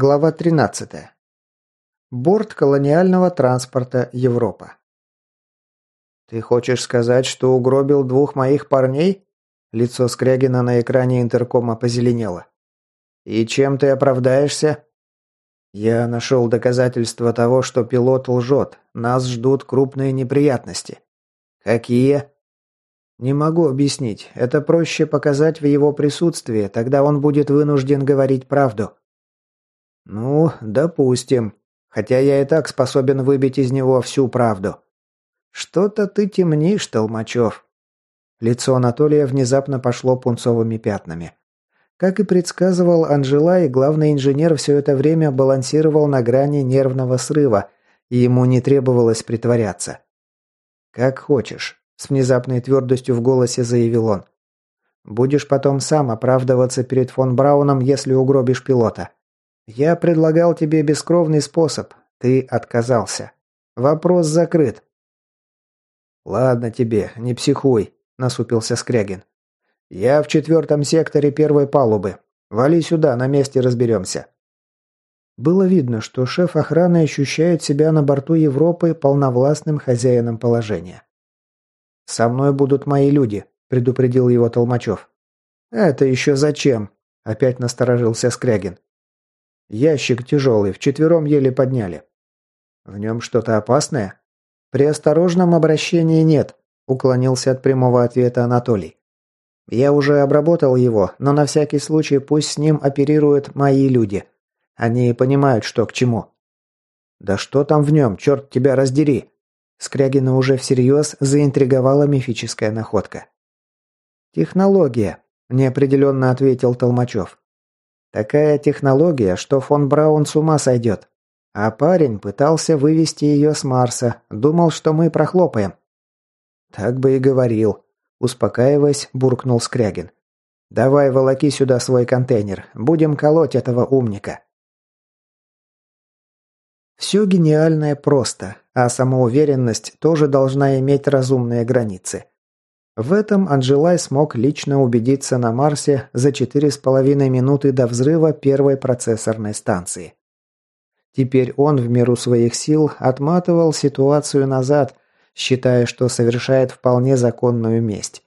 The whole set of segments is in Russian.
Глава 13. Борт колониального транспорта Европа. «Ты хочешь сказать, что угробил двух моих парней?» Лицо Скрягина на экране интеркома позеленело. «И чем ты оправдаешься?» «Я нашел доказательства того, что пилот лжет. Нас ждут крупные неприятности». «Какие?» «Не могу объяснить. Это проще показать в его присутствии, тогда он будет вынужден говорить правду». «Ну, допустим. Хотя я и так способен выбить из него всю правду». «Что-то ты темнишь, Толмачев». Лицо Анатолия внезапно пошло пунцовыми пятнами. Как и предсказывал Анжела, главный инженер все это время балансировал на грани нервного срыва, и ему не требовалось притворяться. «Как хочешь», – с внезапной твердостью в голосе заявил он. «Будешь потом сам оправдываться перед фон Брауном, если угробишь пилота. Я предлагал тебе бескровный способ. Ты отказался. Вопрос закрыт. Ладно тебе, не психуй, насупился Скрягин. Я в четвертом секторе первой палубы. Вали сюда, на месте разберемся. Было видно, что шеф охраны ощущает себя на борту Европы полновластным хозяином положения. «Со мной будут мои люди», – предупредил его Толмачев. «Это еще зачем?» – опять насторожился Скрягин. Ящик тяжелый, вчетвером еле подняли. В нем что-то опасное? При осторожном обращении нет, уклонился от прямого ответа Анатолий. Я уже обработал его, но на всякий случай пусть с ним оперируют мои люди. Они понимают, что к чему. Да что там в нем, черт тебя раздери! Скрягина уже всерьез заинтриговала мифическая находка. «Технология», – неопределенно ответил Толмачев. Такая технология, что фон Браун с ума сойдет. А парень пытался вывести ее с Марса, думал, что мы прохлопаем. Так бы и говорил. Успокаиваясь, буркнул Скрягин. «Давай волоки сюда свой контейнер. Будем колоть этого умника». Все гениальное просто, а самоуверенность тоже должна иметь разумные границы. В этом Анжелай смог лично убедиться на Марсе за 4,5 минуты до взрыва первой процессорной станции. Теперь он в меру своих сил отматывал ситуацию назад, считая, что совершает вполне законную месть.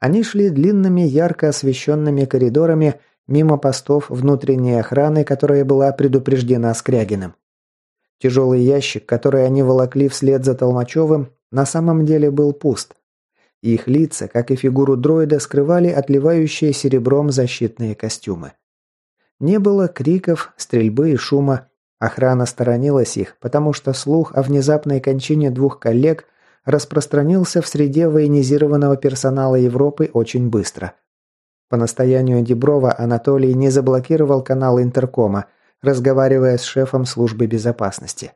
Они шли длинными ярко освещенными коридорами мимо постов внутренней охраны, которая была предупреждена Скрягиным. Тяжелый ящик, который они волокли вслед за Толмачевым, на самом деле был пуст. Их лица, как и фигуру дроида, скрывали отливающие серебром защитные костюмы. Не было криков, стрельбы и шума. Охрана сторонилась их, потому что слух о внезапной кончине двух коллег распространился в среде военизированного персонала Европы очень быстро. По настоянию Деброва Анатолий не заблокировал канал интеркома, разговаривая с шефом службы безопасности.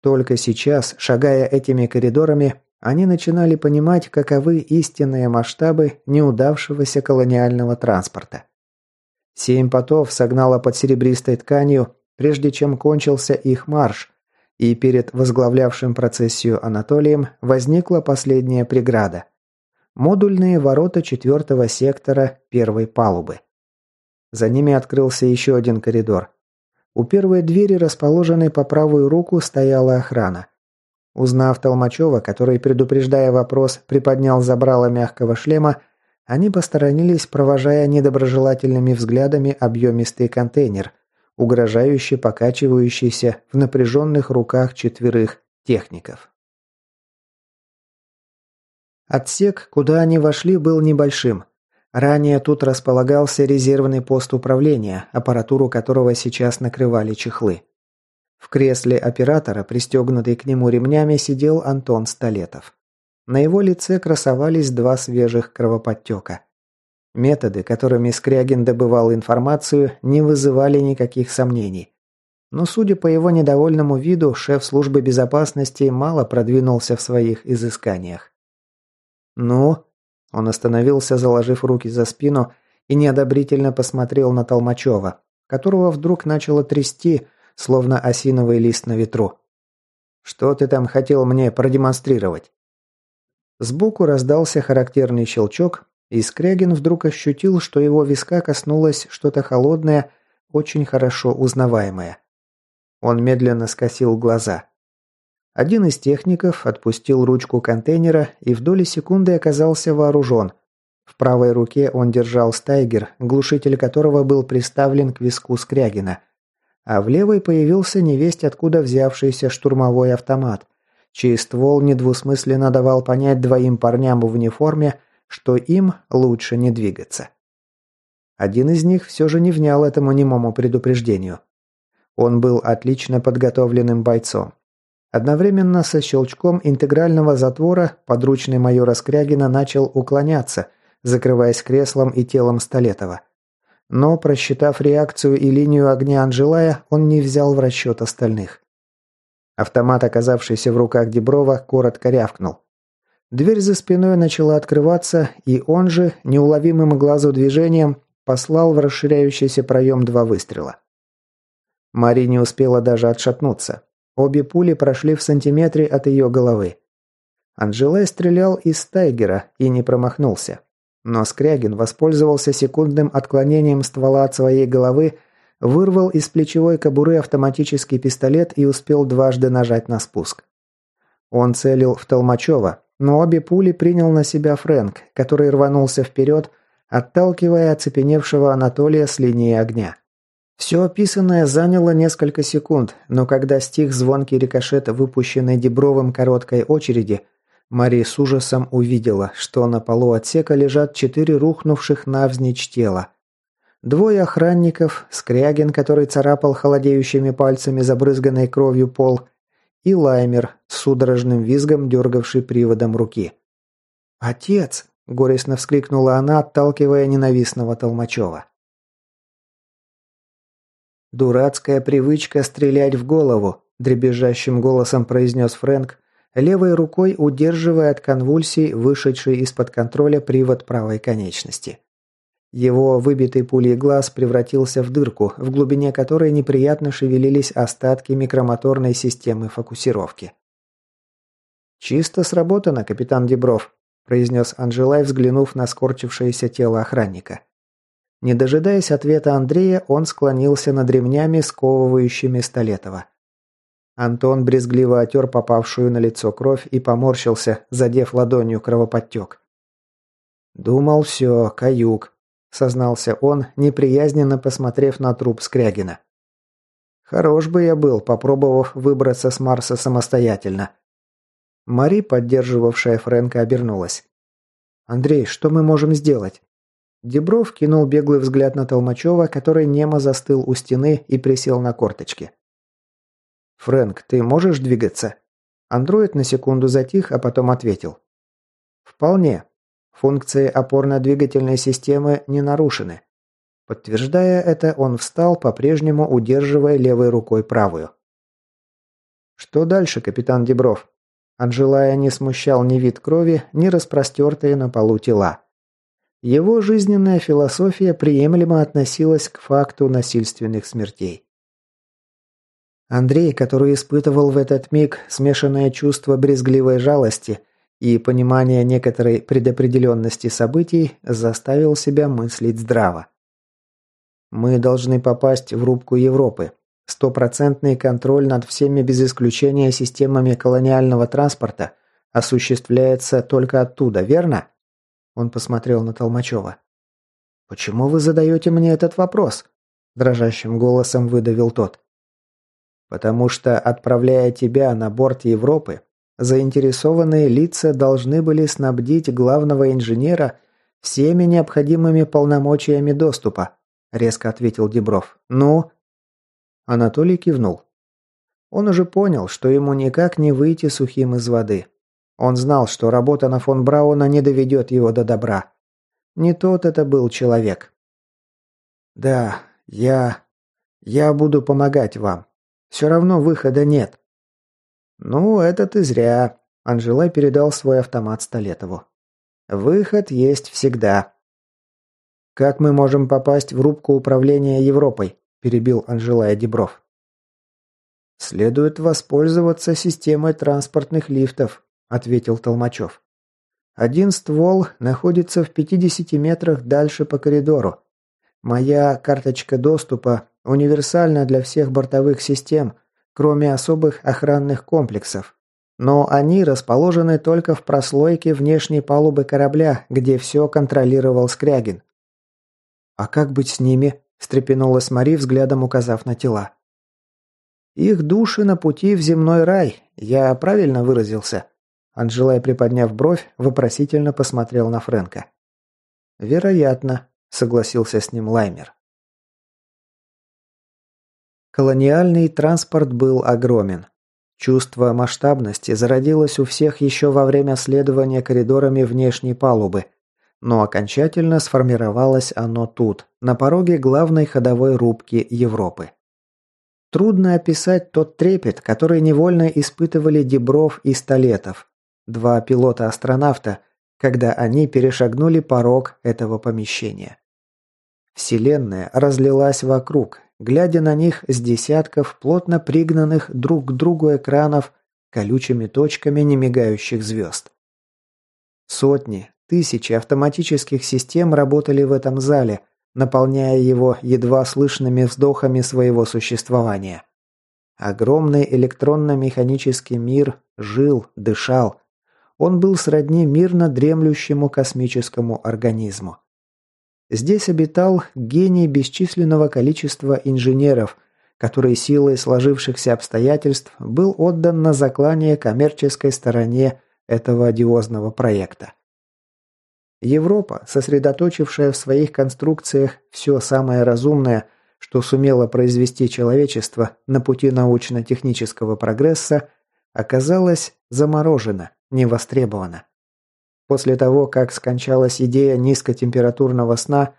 Только сейчас, шагая этими коридорами, они начинали понимать, каковы истинные масштабы неудавшегося колониального транспорта. Семь потов согнало под серебристой тканью, прежде чем кончился их марш, и перед возглавлявшим процессию Анатолием возникла последняя преграда – модульные ворота четвертого сектора первой палубы. За ними открылся еще один коридор. У первой двери, расположенной по правую руку, стояла охрана – Узнав Толмачева, который, предупреждая вопрос, приподнял забрало мягкого шлема, они посторонились, провожая недоброжелательными взглядами объемистый контейнер, угрожающий, покачивающийся в напряженных руках четверых техников. Отсек, куда они вошли, был небольшим. Ранее тут располагался резервный пост управления, аппаратуру которого сейчас накрывали чехлы. В кресле оператора, пристегнутый к нему ремнями, сидел Антон Столетов. На его лице красовались два свежих кровоподтека. Методы, которыми Скрягин добывал информацию, не вызывали никаких сомнений. Но, судя по его недовольному виду, шеф службы безопасности мало продвинулся в своих изысканиях. «Ну?» Он остановился, заложив руки за спину, и неодобрительно посмотрел на Толмачева, которого вдруг начало трясти, словно осиновый лист на ветру. «Что ты там хотел мне продемонстрировать?» Сбоку раздался характерный щелчок, и Скрягин вдруг ощутил, что его виска коснулось что-то холодное, очень хорошо узнаваемое. Он медленно скосил глаза. Один из техников отпустил ручку контейнера и в доли секунды оказался вооружен. В правой руке он держал стайгер, глушитель которого был приставлен к виску Скрягина а в левой появился невесть откуда взявшийся штурмовой автомат, чей ствол недвусмысленно давал понять двоим парням в униформе, что им лучше не двигаться. Один из них все же не внял этому немому предупреждению. Он был отлично подготовленным бойцом. Одновременно со щелчком интегрального затвора подручный майора Скрягина начал уклоняться, закрываясь креслом и телом Столетова – но, просчитав реакцию и линию огня Анжелая, он не взял в расчет остальных. Автомат, оказавшийся в руках Деброва, коротко рявкнул. Дверь за спиной начала открываться, и он же, неуловимым глазу движением, послал в расширяющийся проем два выстрела. Мари не успела даже отшатнуться. Обе пули прошли в сантиметре от ее головы. Анжелай стрелял из Тайгера и не промахнулся. Но Скрягин воспользовался секундным отклонением ствола от своей головы, вырвал из плечевой кобуры автоматический пистолет и успел дважды нажать на спуск. Он целил в Толмачева, но обе пули принял на себя Фрэнк, который рванулся вперед, отталкивая оцепеневшего Анатолия с линии огня. Все описанное заняло несколько секунд, но когда стих звонкий рикошет, выпущенный Дебровым короткой очереди – Мари с ужасом увидела, что на полу отсека лежат четыре рухнувших навзничь тела. Двое охранников, Скрягин, который царапал холодеющими пальцами забрызганной кровью пол, и Лаймер, с судорожным визгом дергавший приводом руки. «Отец!» – горестно вскрикнула она, отталкивая ненавистного Толмачева. «Дурацкая привычка стрелять в голову», – дребезжащим голосом произнес Фрэнк, левой рукой удерживая от конвульсий вышедший из-под контроля привод правой конечности. Его выбитый пулей глаз превратился в дырку, в глубине которой неприятно шевелились остатки микромоторной системы фокусировки. «Чисто сработано, капитан Дебров», – произнес Анжелай, взглянув на скорчившееся тело охранника. Не дожидаясь ответа Андрея, он склонился над ремнями, сковывающими Столетова. Антон брезгливо отер попавшую на лицо кровь и поморщился, задев ладонью кровоподтек. «Думал, все, каюк», – сознался он, неприязненно посмотрев на труп Скрягина. «Хорош бы я был, попробовав выбраться с Марса самостоятельно». Мари, поддерживавшая Фрэнка, обернулась. «Андрей, что мы можем сделать?» Дебров кинул беглый взгляд на Толмачева, который немо застыл у стены и присел на корточки. «Фрэнк, ты можешь двигаться?» Андроид на секунду затих, а потом ответил. «Вполне. Функции опорно-двигательной системы не нарушены». Подтверждая это, он встал, по-прежнему удерживая левой рукой правую. «Что дальше, капитан Дебров?» Анжелая не смущал ни вид крови, ни распростертые на полу тела. Его жизненная философия приемлемо относилась к факту насильственных смертей. Андрей, который испытывал в этот миг смешанное чувство брезгливой жалости и понимание некоторой предопределенности событий, заставил себя мыслить здраво. «Мы должны попасть в рубку Европы. Стопроцентный контроль над всеми без исключения системами колониального транспорта осуществляется только оттуда, верно?» Он посмотрел на Толмачева. «Почему вы задаете мне этот вопрос?» Дрожащим голосом выдавил тот. Потому что, отправляя тебя на борт Европы, заинтересованные лица должны были снабдить главного инженера всеми необходимыми полномочиями доступа», – резко ответил Дебров. «Ну?» Анатолий кивнул. Он уже понял, что ему никак не выйти сухим из воды. Он знал, что работа на фон Брауна не доведет его до добра. Не тот это был человек. «Да, я... я буду помогать вам», все равно выхода нет». «Ну, это ты зря», – Анжелай передал свой автомат Столетову. «Выход есть всегда». «Как мы можем попасть в рубку управления Европой?» – перебил Анжелай Дебров. «Следует воспользоваться системой транспортных лифтов», – ответил Толмачев. «Один ствол находится в 50 метрах дальше по коридору. Моя карточка доступа универсально для всех бортовых систем, кроме особых охранных комплексов. Но они расположены только в прослойке внешней палубы корабля, где все контролировал Скрягин. «А как быть с ними?» – встрепенулась Мари, взглядом указав на тела. «Их души на пути в земной рай, я правильно выразился?» Анжелай, приподняв бровь, вопросительно посмотрел на Фрэнка. «Вероятно», – согласился с ним Лаймер. Колониальный транспорт был огромен. Чувство масштабности зародилось у всех еще во время следования коридорами внешней палубы, но окончательно сформировалось оно тут, на пороге главной ходовой рубки Европы. Трудно описать тот трепет, который невольно испытывали Дебров и Столетов, два пилота-астронавта, когда они перешагнули порог этого помещения. Вселенная разлилась вокруг, глядя на них с десятков плотно пригнанных друг к другу экранов колючими точками немигающих звезд. Сотни, тысячи автоматических систем работали в этом зале, наполняя его едва слышными вздохами своего существования. Огромный электронно-механический мир жил, дышал. Он был сродни мирно дремлющему космическому организму. Здесь обитал гений бесчисленного количества инженеров, который силой сложившихся обстоятельств был отдан на заклание коммерческой стороне этого одиозного проекта. Европа, сосредоточившая в своих конструкциях все самое разумное, что сумело произвести человечество на пути научно-технического прогресса, оказалась заморожена, не востребована. После того, как скончалась идея низкотемпературного сна,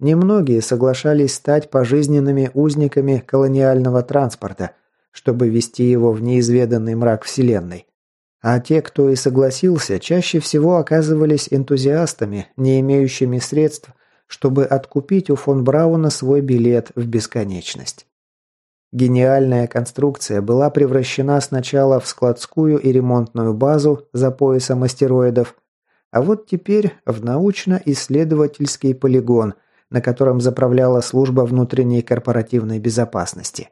немногие соглашались стать пожизненными узниками колониального транспорта, чтобы вести его в неизведанный мрак Вселенной. А те, кто и согласился, чаще всего оказывались энтузиастами, не имеющими средств, чтобы откупить у фон Брауна свой билет в бесконечность. Гениальная конструкция была превращена сначала в складскую и ремонтную базу за поясом астероидов, а вот теперь в научно-исследовательский полигон, на котором заправляла служба внутренней корпоративной безопасности.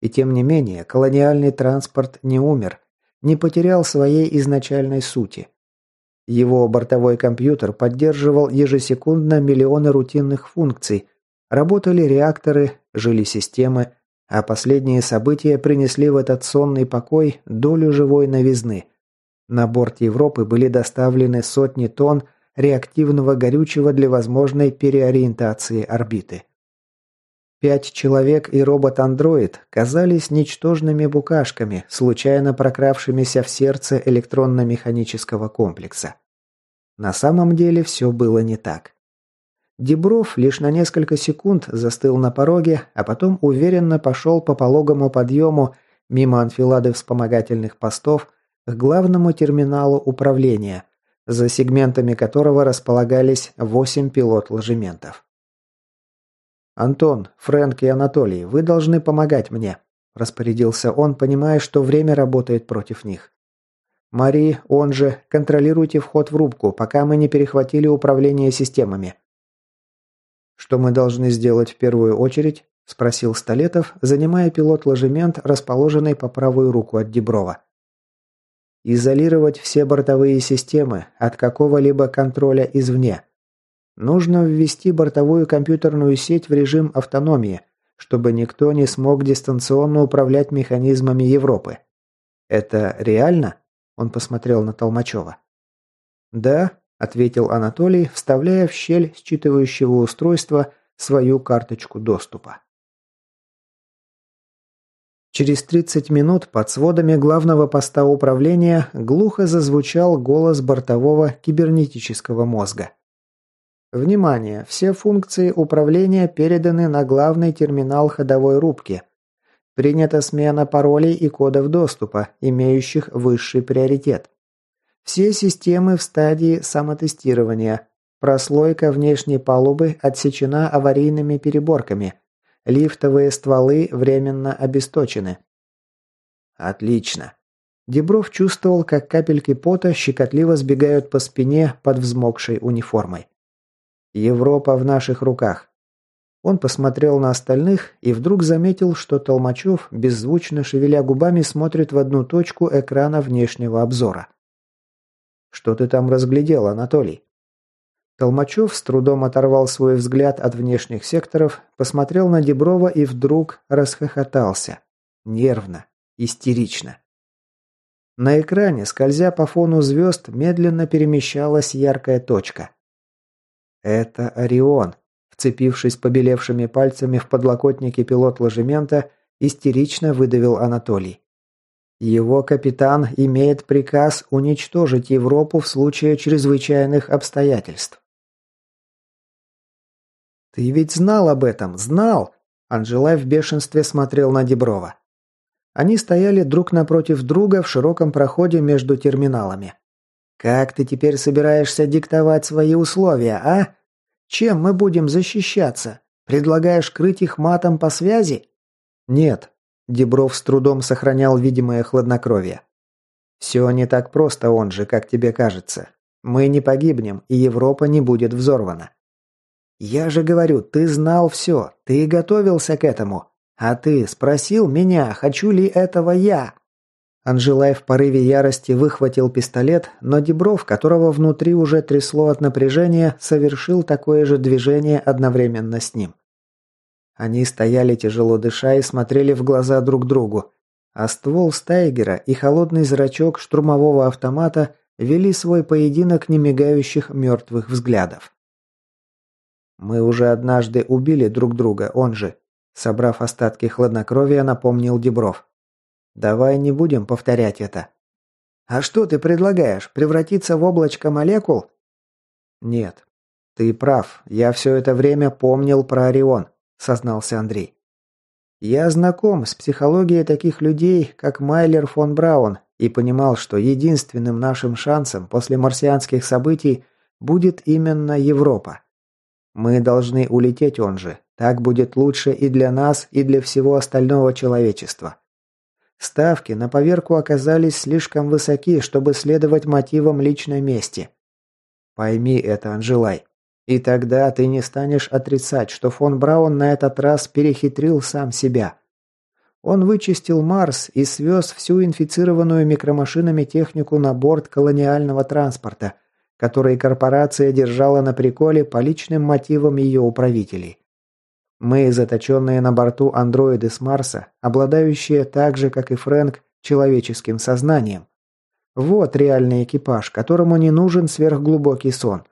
И тем не менее, колониальный транспорт не умер, не потерял своей изначальной сути. Его бортовой компьютер поддерживал ежесекундно миллионы рутинных функций, работали реакторы, жили системы, а последние события принесли в этот сонный покой долю живой новизны – на борт Европы были доставлены сотни тонн реактивного горючего для возможной переориентации орбиты. Пять человек и робот-андроид казались ничтожными букашками, случайно прокравшимися в сердце электронно-механического комплекса. На самом деле все было не так. Дебров лишь на несколько секунд застыл на пороге, а потом уверенно пошел по пологому подъему мимо анфилады вспомогательных постов – к главному терминалу управления, за сегментами которого располагались 8 пилот-ложементов. «Антон, Фрэнк и Анатолий, вы должны помогать мне», – распорядился он, понимая, что время работает против них. «Мари, он же, контролируйте вход в рубку, пока мы не перехватили управление системами». «Что мы должны сделать в первую очередь?» – спросил Столетов, занимая пилот-ложемент, расположенный по правую руку от Деброва. Изолировать все бортовые системы от какого-либо контроля извне. Нужно ввести бортовую компьютерную сеть в режим автономии, чтобы никто не смог дистанционно управлять механизмами Европы. Это реально? Он посмотрел на Толмачева. Да, ответил Анатолий, вставляя в щель считывающего устройства свою карточку доступа. Через 30 минут под сводами главного поста управления глухо зазвучал голос бортового кибернетического мозга. Внимание! Все функции управления переданы на главный терминал ходовой рубки. Принята смена паролей и кодов доступа, имеющих высший приоритет. Все системы в стадии самотестирования. Прослойка внешней палубы отсечена аварийными переборками – Лифтовые стволы временно обесточены. Отлично. Дебров чувствовал, как капельки пота щекотливо сбегают по спине под взмокшей униформой. Европа в наших руках. Он посмотрел на остальных и вдруг заметил, что Толмачев, беззвучно шевеля губами, смотрит в одну точку экрана внешнего обзора. «Что ты там разглядел, Анатолий?» Толмачев с трудом оторвал свой взгляд от внешних секторов, посмотрел на Деброва и вдруг расхохотался. Нервно, истерично. На экране, скользя по фону звезд, медленно перемещалась яркая точка. Это Орион. Вцепившись побелевшими пальцами в подлокотники пилот ложемента, истерично выдавил Анатолий. Его капитан имеет приказ уничтожить Европу в случае чрезвычайных обстоятельств. «Ты ведь знал об этом, знал!» Анжелай в бешенстве смотрел на Деброва. Они стояли друг напротив друга в широком проходе между терминалами. «Как ты теперь собираешься диктовать свои условия, а? Чем мы будем защищаться? Предлагаешь крыть их матом по связи?» «Нет», – Дебров с трудом сохранял видимое хладнокровие. «Все не так просто, он же, как тебе кажется. Мы не погибнем, и Европа не будет взорвана. Я же говорю, ты знал все, ты готовился к этому. А ты спросил меня, хочу ли этого я?» Анжелай в порыве ярости выхватил пистолет, но Дебров, которого внутри уже трясло от напряжения, совершил такое же движение одновременно с ним. Они стояли тяжело дыша и смотрели в глаза друг другу, а ствол Стайгера и холодный зрачок штурмового автомата вели свой поединок немигающих мертвых взглядов. Мы уже однажды убили друг друга, он же. Собрав остатки хладнокровия, напомнил Дебров. Давай не будем повторять это. А что ты предлагаешь? Превратиться в облачко молекул? Нет. Ты прав. Я все это время помнил про Орион, сознался Андрей. Я знаком с психологией таких людей, как Майлер фон Браун, и понимал, что единственным нашим шансом после марсианских событий будет именно Европа. Мы должны улететь он же. Так будет лучше и для нас, и для всего остального человечества. Ставки на поверку оказались слишком высоки, чтобы следовать мотивам личной мести. Пойми это, Анжелай. И тогда ты не станешь отрицать, что фон Браун на этот раз перехитрил сам себя. Он вычистил Марс и свез всю инфицированную микромашинами технику на борт колониального транспорта – которые корпорация держала на приколе по личным мотивам ее управителей. Мы, заточенные на борту андроиды с Марса, обладающие так же, как и Фрэнк, человеческим сознанием. Вот реальный экипаж, которому не нужен сверхглубокий сон.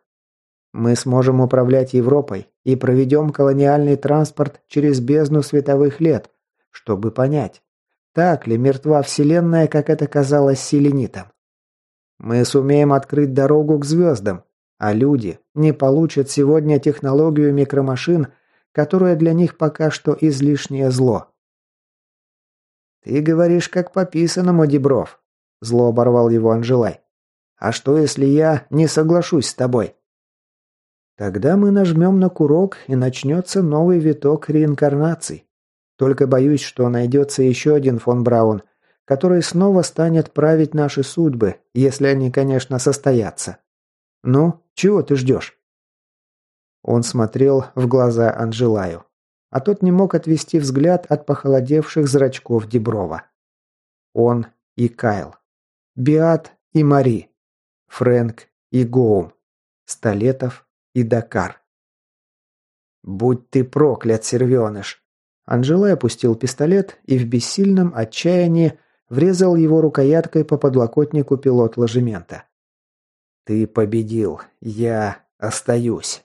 Мы сможем управлять Европой и проведем колониальный транспорт через бездну световых лет, чтобы понять, так ли мертва Вселенная, как это казалось селенитам. Мы сумеем открыть дорогу к звездам, а люди не получат сегодня технологию микромашин, которая для них пока что излишнее зло. «Ты говоришь, как пописанному, Дебров», – зло оборвал его Анжелай. «А что, если я не соглашусь с тобой?» Тогда мы нажмем на курок, и начнется новый виток реинкарнаций. Только боюсь, что найдется еще один фон Браун, который снова станет править наши судьбы, если они, конечно, состоятся. Ну, чего ты ждешь?» Он смотрел в глаза Анжелаю, а тот не мог отвести взгляд от похолодевших зрачков Деброва. Он и Кайл, Биат и Мари, Фрэнк и Гоум, Столетов и Дакар. «Будь ты проклят, сервеныш!» Анжелай опустил пистолет и в бессильном отчаянии врезал его рукояткой по подлокотнику пилот ложемента. «Ты победил. Я остаюсь».